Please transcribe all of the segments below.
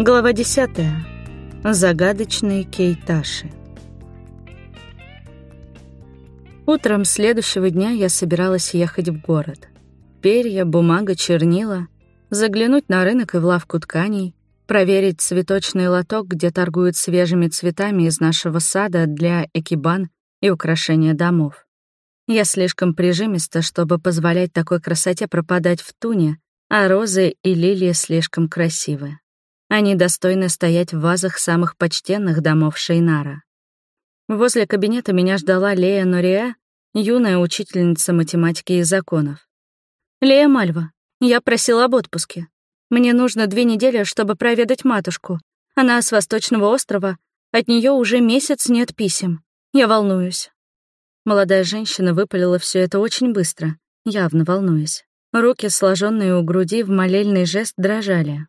Глава 10. Загадочные кейташи. Утром следующего дня я собиралась ехать в город. Перья, бумага, чернила, заглянуть на рынок и в лавку тканей, проверить цветочный лоток, где торгуют свежими цветами из нашего сада для экибан и украшения домов. Я слишком прижимиста, чтобы позволять такой красоте пропадать в туне, а розы и лилии слишком красивы. Они достойны стоять в вазах самых почтенных домов Шейнара. Возле кабинета меня ждала Лея Нориа, юная учительница математики и законов. «Лея Мальва, я просила об отпуске. Мне нужно две недели, чтобы проведать матушку. Она с Восточного острова, от нее уже месяц нет писем. Я волнуюсь». Молодая женщина выпалила все это очень быстро, явно волнуясь. Руки, сложенные у груди, в молельный жест дрожали.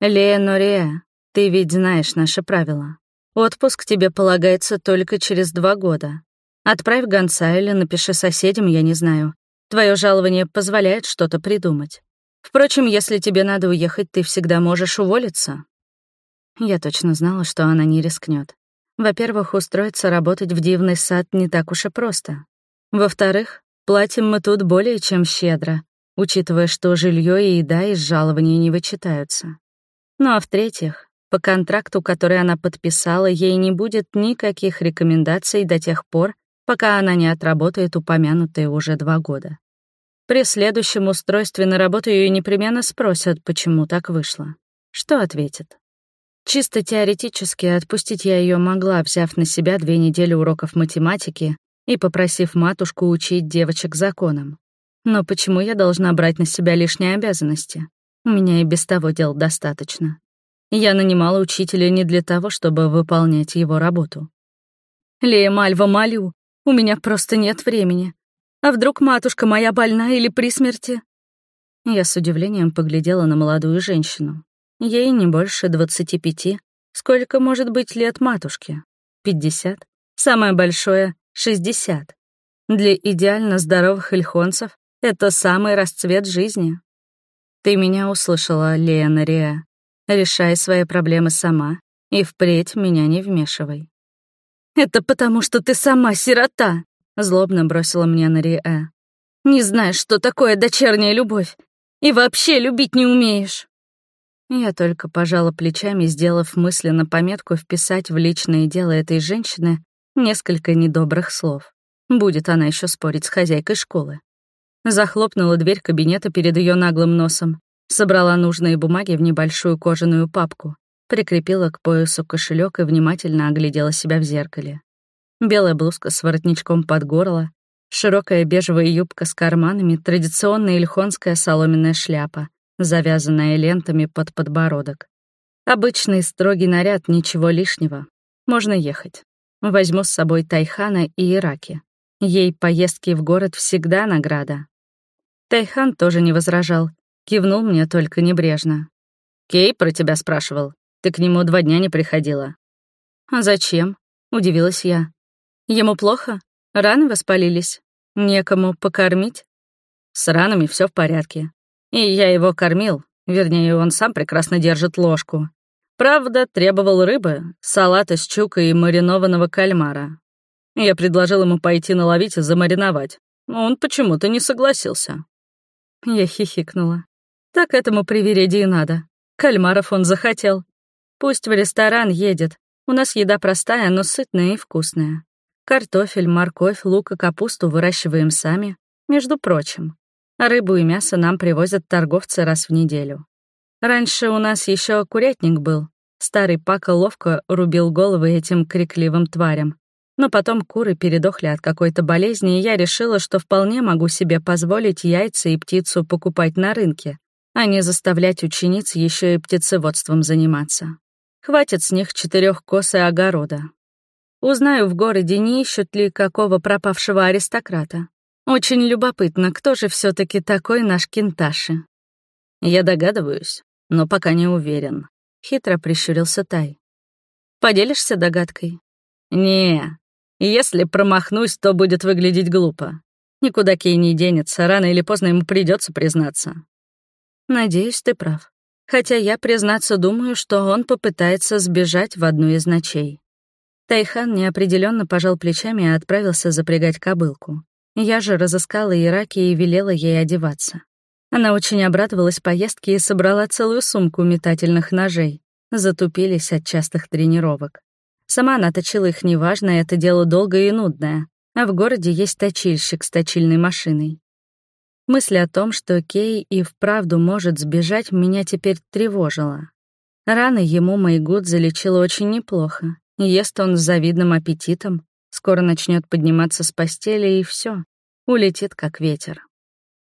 «Лея Нориа, ты ведь знаешь наши правила. Отпуск тебе полагается только через два года. Отправь гонца или напиши соседям, я не знаю. Твое жалование позволяет что-то придумать. Впрочем, если тебе надо уехать, ты всегда можешь уволиться». Я точно знала, что она не рискнет. Во-первых, устроиться работать в дивный сад не так уж и просто. Во-вторых, платим мы тут более чем щедро, учитывая, что жилье и еда из жалования не вычитаются. Ну а в-третьих, по контракту, который она подписала, ей не будет никаких рекомендаций до тех пор, пока она не отработает упомянутые уже два года. При следующем устройстве на работу ее непременно спросят, почему так вышло. Что ответит? Чисто теоретически отпустить я ее могла, взяв на себя две недели уроков математики и попросив матушку учить девочек законам. Но почему я должна брать на себя лишние обязанности? У меня и без того дел достаточно. Я нанимала учителя не для того, чтобы выполнять его работу. «Лея Мальва, молю, у меня просто нет времени. А вдруг матушка моя больна или при смерти?» Я с удивлением поглядела на молодую женщину. Ей не больше двадцати пяти. Сколько может быть лет матушке? Пятьдесят? Самое большое — шестьдесят. Для идеально здоровых ильхонцев это самый расцвет жизни. Ты меня услышала, Лея Нария. Решай свои проблемы сама и впредь меня не вмешивай. «Это потому, что ты сама сирота», — злобно бросила мне Нария. «Не знаешь, что такое дочерняя любовь, и вообще любить не умеешь». Я только пожала плечами, сделав мысленно пометку вписать в личное дело этой женщины несколько недобрых слов. Будет она еще спорить с хозяйкой школы. Захлопнула дверь кабинета перед ее наглым носом, собрала нужные бумаги в небольшую кожаную папку, прикрепила к поясу кошелек и внимательно оглядела себя в зеркале. Белая блузка с воротничком под горло, широкая бежевая юбка с карманами, традиционная ильхонская соломенная шляпа, завязанная лентами под подбородок. Обычный строгий наряд, ничего лишнего. Можно ехать. Возьму с собой Тайхана и Ираки. Ей поездки в город всегда награда. Тайхан тоже не возражал, кивнул мне только небрежно. «Кей про тебя спрашивал. Ты к нему два дня не приходила». «А зачем?» — удивилась я. «Ему плохо? Раны воспалились? Некому покормить?» «С ранами все в порядке. И я его кормил, вернее, он сам прекрасно держит ложку. Правда, требовал рыбы, салата с чукой и маринованного кальмара. Я предложил ему пойти наловить и замариновать, но он почему-то не согласился. Я хихикнула. Так этому привереди и надо. Кальмаров он захотел. Пусть в ресторан едет. У нас еда простая, но сытная и вкусная. Картофель, морковь, лук и капусту выращиваем сами, между прочим. А рыбу и мясо нам привозят торговцы раз в неделю. Раньше у нас еще курятник был. Старый Пака ловко рубил головы этим крикливым тварям. Но потом куры передохли от какой-то болезни, и я решила, что вполне могу себе позволить яйца и птицу покупать на рынке, а не заставлять учениц еще и птицеводством заниматься. Хватит с них четырех кос и огорода. Узнаю в городе, не ищут ли какого пропавшего аристократа. Очень любопытно, кто же все таки такой наш Кенташи. Я догадываюсь, но пока не уверен. Хитро прищурился Тай. Поделишься догадкой? Не, если промахнусь, то будет выглядеть глупо. Никуда Кей не денется, рано или поздно ему придется признаться. Надеюсь, ты прав. Хотя я, признаться, думаю, что он попытается сбежать в одну из ночей. Тайхан неопределенно пожал плечами и отправился запрягать кобылку. Я же разыскала Ираки и велела ей одеваться. Она очень обрадовалась поездке и собрала целую сумку метательных ножей. Затупились от частых тренировок. Сама она точила их неважно, это дело долгое и нудное. А в городе есть точильщик с точильной машиной. Мысль о том, что Кей и вправду может сбежать, меня теперь тревожила. Раны ему Майгуд залечила очень неплохо. Ест он с завидным аппетитом, Скоро начнет подниматься с постели, и все, улетит как ветер.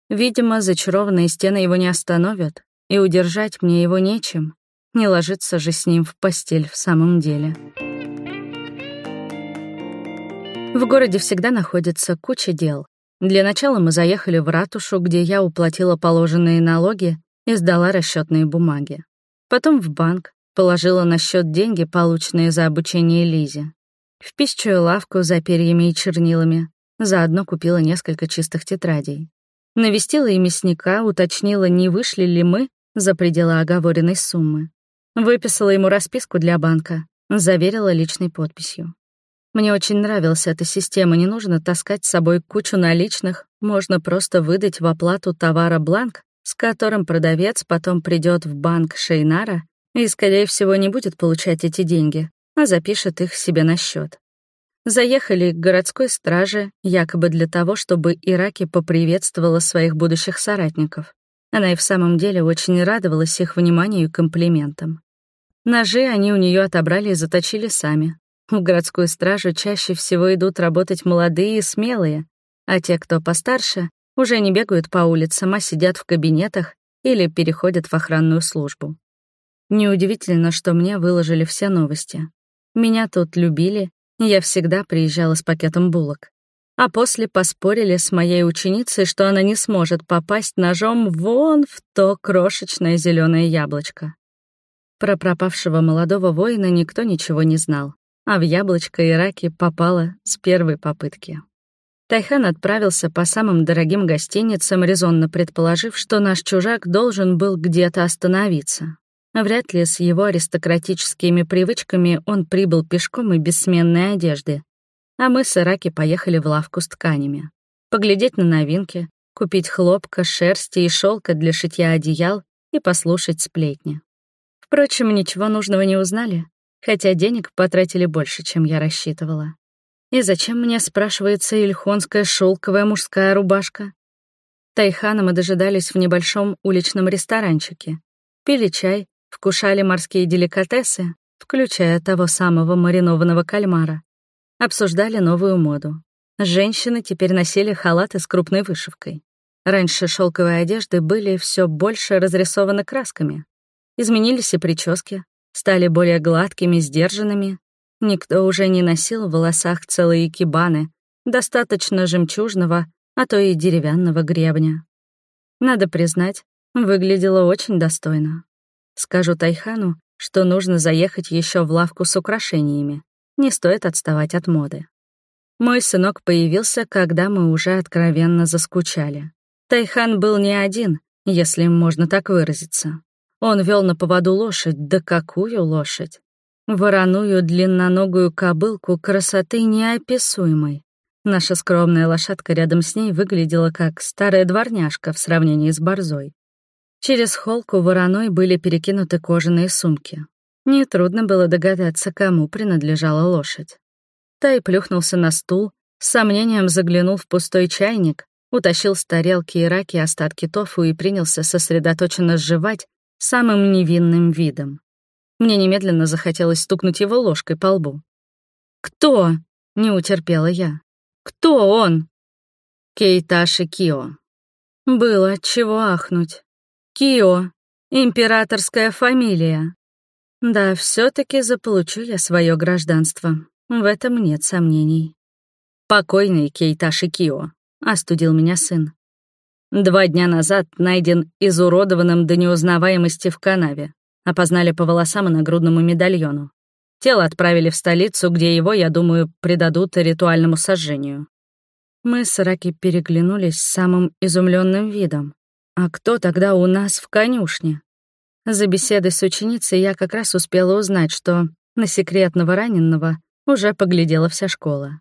Видимо, зачарованные стены его не остановят, и удержать мне его нечем. Не ложиться же с ним в постель в самом деле. В городе всегда находится куча дел. Для начала мы заехали в ратушу, где я уплатила положенные налоги и сдала расчетные бумаги. Потом в банк, положила на счет деньги, полученные за обучение Лизе в пищую лавку за перьями и чернилами, заодно купила несколько чистых тетрадей. Навестила и мясника, уточнила, не вышли ли мы за пределы оговоренной суммы. Выписала ему расписку для банка, заверила личной подписью. Мне очень нравилась эта система, не нужно таскать с собой кучу наличных, можно просто выдать в оплату товара бланк, с которым продавец потом придет в банк Шейнара и, скорее всего, не будет получать эти деньги, а запишет их себе на счет. Заехали к городской страже, якобы для того, чтобы Ираки поприветствовала своих будущих соратников. Она и в самом деле очень радовалась их вниманию и комплиментам. Ножи они у нее отобрали и заточили сами. В городскую стражу чаще всего идут работать молодые и смелые, а те, кто постарше, уже не бегают по улицам, а сидят в кабинетах или переходят в охранную службу. Неудивительно, что мне выложили все новости. Меня тут любили, я всегда приезжала с пакетом булок. А после поспорили с моей ученицей, что она не сможет попасть ножом вон в то крошечное зеленое яблочко. Про пропавшего молодого воина никто ничего не знал, а в яблочко Ираки попало с первой попытки. Тайхан отправился по самым дорогим гостиницам, резонно предположив, что наш чужак должен был где-то остановиться. Вряд ли с его аристократическими привычками он прибыл пешком и без сменной одежды. А мы с Ираки поехали в лавку с тканями. Поглядеть на новинки, купить хлопка, шерсти и шелка для шитья одеял и послушать сплетни. Впрочем, ничего нужного не узнали, хотя денег потратили больше, чем я рассчитывала. И зачем мне, спрашивается, ильхонская шелковая мужская рубашка? Тайхана мы дожидались в небольшом уличном ресторанчике. Пили чай, вкушали морские деликатесы, включая того самого маринованного кальмара, обсуждали новую моду. Женщины теперь носили халаты с крупной вышивкой. Раньше шелковые одежды были все больше разрисованы красками. Изменились и прически, стали более гладкими, сдержанными. Никто уже не носил в волосах целые кибаны, достаточно жемчужного, а то и деревянного гребня. Надо признать, выглядело очень достойно. Скажу Тайхану, что нужно заехать еще в лавку с украшениями. Не стоит отставать от моды. Мой сынок появился, когда мы уже откровенно заскучали. Тайхан был не один, если можно так выразиться. Он вел на поводу лошадь, да какую лошадь? Вороную длинноногую кобылку красоты неописуемой. Наша скромная лошадка рядом с ней выглядела как старая дворняжка в сравнении с борзой. Через холку вороной были перекинуты кожаные сумки. Нетрудно было догадаться, кому принадлежала лошадь. Тай плюхнулся на стул, с сомнением заглянул в пустой чайник, утащил с тарелки и раки остатки тофу и принялся сосредоточенно сживать самым невинным видом. Мне немедленно захотелось стукнуть его ложкой по лбу. «Кто?» — не утерпела я. «Кто он?» «Кейташи Кио». Было чего ахнуть. Кио, императорская фамилия. Да, все таки заполучу я свое гражданство. В этом нет сомнений. Покойный Кейташи Кио, остудил меня сын. Два дня назад найден изуродованным до неузнаваемости в канаве. Опознали по волосам и нагрудному медальону. Тело отправили в столицу, где его, я думаю, предадут ритуальному сожжению. Мы с Раки переглянулись самым изумленным видом. А кто тогда у нас в конюшне? За беседой с ученицей я как раз успела узнать, что на секретного раненого уже поглядела вся школа.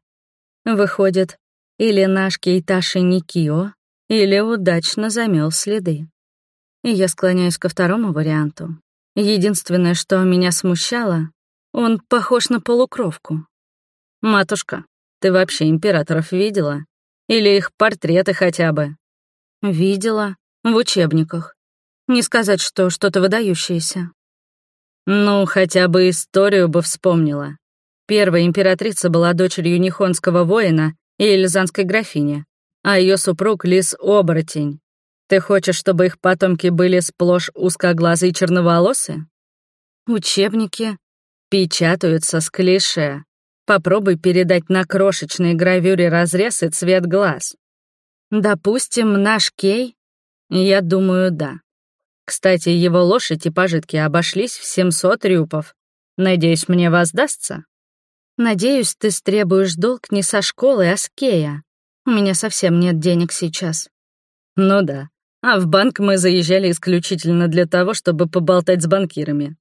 Выходит, или наш Кейташи Никио, или удачно замел следы. И я склоняюсь ко второму варианту. Единственное, что меня смущало, он похож на полукровку. «Матушка, ты вообще императоров видела? Или их портреты хотя бы?» «Видела. В учебниках. Не сказать, что что-то выдающееся. Ну, хотя бы историю бы вспомнила. Первая императрица была дочерью Нихонского воина и Эльзанской графини, а ее супруг — лис-оборотень. Ты хочешь, чтобы их потомки были сплошь узкоглазые и черноволосы? Учебники печатаются с клише. Попробуй передать на крошечной гравюре разрез и цвет глаз. Допустим, наш Кей? Я думаю, да. Кстати, его лошадь и пожитки обошлись в 700 рюпов. Надеюсь, мне воздастся? Надеюсь, ты стребуешь долг не со школы, а с Кея. У меня совсем нет денег сейчас. Ну да. А в банк мы заезжали исключительно для того, чтобы поболтать с банкирами.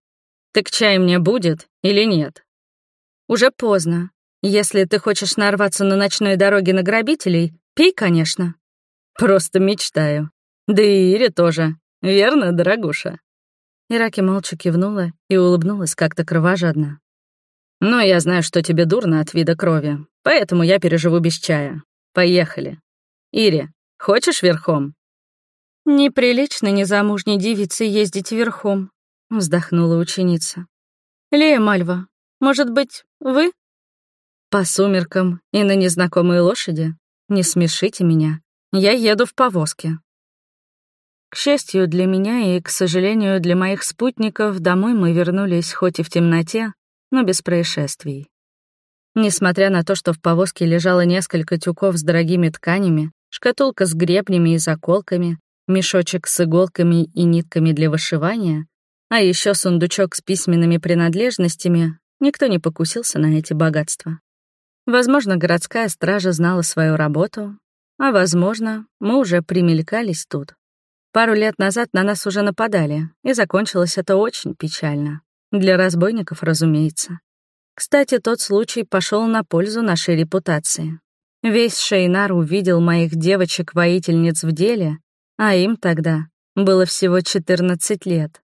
Так чай мне будет или нет? Уже поздно. Если ты хочешь нарваться на ночной дороге на грабителей, пей, конечно. Просто мечтаю. Да и Ире тоже. Верно, дорогуша?» Ираки молча кивнула и улыбнулась как-то кровожадно. «Но я знаю, что тебе дурно от вида крови, поэтому я переживу без чая. Поехали. Ири, хочешь верхом?» «Неприлично незамужней девице ездить верхом», — вздохнула ученица. «Лея Мальва, может быть, вы?» «По сумеркам и на незнакомой лошади? Не смешите меня. Я еду в повозке». К счастью для меня и, к сожалению, для моих спутников, домой мы вернулись хоть и в темноте, но без происшествий. Несмотря на то, что в повозке лежало несколько тюков с дорогими тканями, шкатулка с гребнями и заколками, мешочек с иголками и нитками для вышивания, а еще сундучок с письменными принадлежностями, никто не покусился на эти богатства. Возможно, городская стража знала свою работу, а, возможно, мы уже примелькались тут. Пару лет назад на нас уже нападали, и закончилось это очень печально. Для разбойников, разумеется. Кстати, тот случай пошел на пользу нашей репутации. Весь Шейнар увидел моих девочек-воительниц в деле, а им тогда было всего 14 лет.